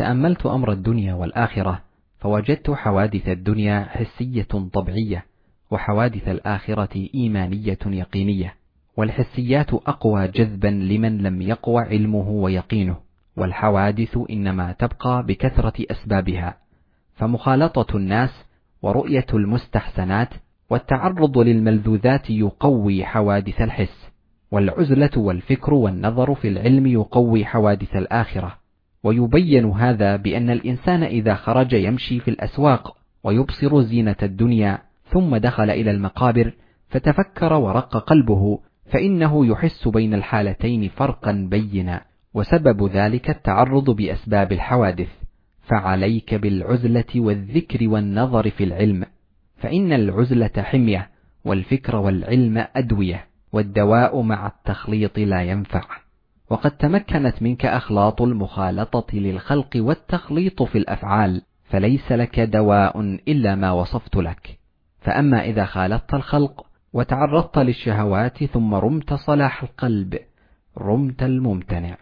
تأملت أمر الدنيا والآخرة فوجدت حوادث الدنيا حسية طبيعية وحوادث الآخرة إيمانية يقينية والحسيات أقوى جذبا لمن لم يقوى علمه ويقينه والحوادث إنما تبقى بكثرة أسبابها فمخالطة الناس ورؤية المستحسنات والتعرض للملذوذات يقوي حوادث الحس والعزلة والفكر والنظر في العلم يقوي حوادث الآخرة. ويبين هذا بأن الإنسان إذا خرج يمشي في الأسواق ويبصر زينة الدنيا ثم دخل إلى المقابر فتفكر ورق قلبه فإنه يحس بين الحالتين فرقا بينا وسبب ذلك التعرض بأسباب الحوادث. فعليك بالعزلة والذكر والنظر في العلم فإن العزلة حمية والفكر والعلم أدوية والدواء مع التخليط لا ينفع. وقد تمكنت منك أخلاط المخالطة للخلق والتخليط في الأفعال فليس لك دواء إلا ما وصفت لك. فأما إذا خالطت الخلق وتعرضت للشهوات ثم رمت صلاح القلب رمت الممتنع.